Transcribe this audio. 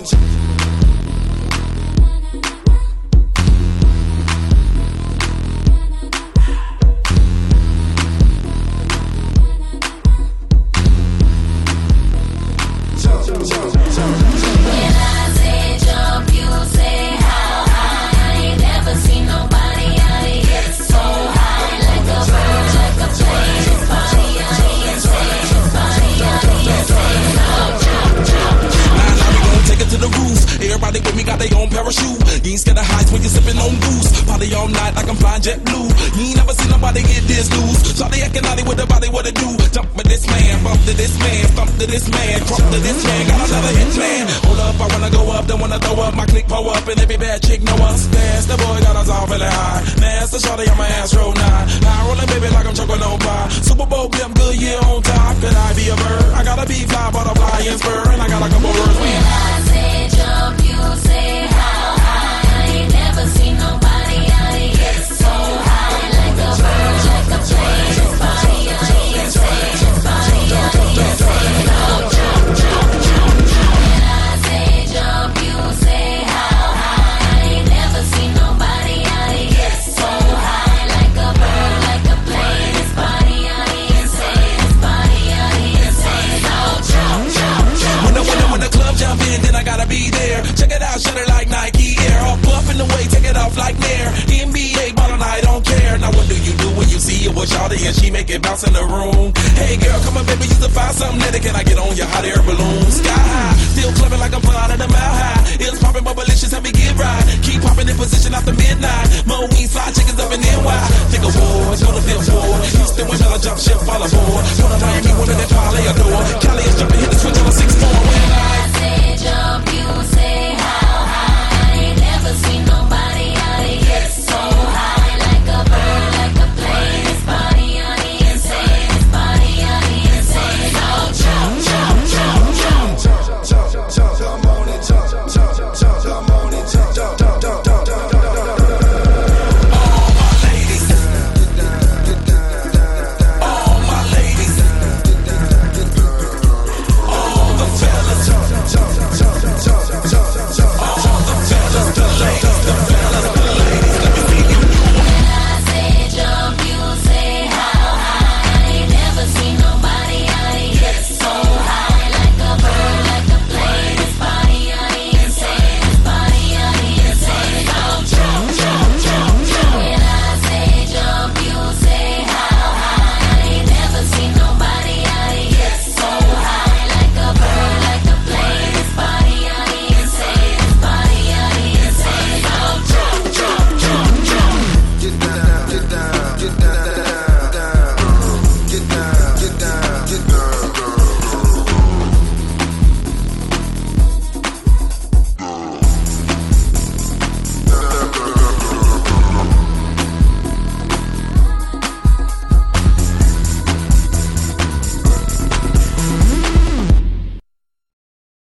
Nah, You ain't scared of heights when you sippin' on goose. Party all night like I'm flying JetBlue. You ain't never seen nobody get this loose. Shawty acting naughty with the body, what it do? Jump with this man, bump to this man, thump to this man, crump to this man. Got another hit man. Hold up, I wanna go up, don't wanna throw up. My click pull up, and every bad chick know us. Dance, the boy got us all feeling high. Master Shawty on my ass roll nine. Check it out, shut it like Nike Air. All buff in the way, take it off like Nair. NBA ball and I don't care. Now what do you do when you see it with Shawty and she make it bounce in the room? Hey girl, come on baby, you to find something that can I get on your hot air balloon? Sky high, still clubbing like I'm flying at a mile high. It's popping, but malicious, help me get right. Keep popping in position after midnight. Mo wings, fly chickens up in NY. Think awards, go to fifth ward. Houston women, I jump ship, fall aboard. One of Miami women that probably adore. Cali is jumping, hit the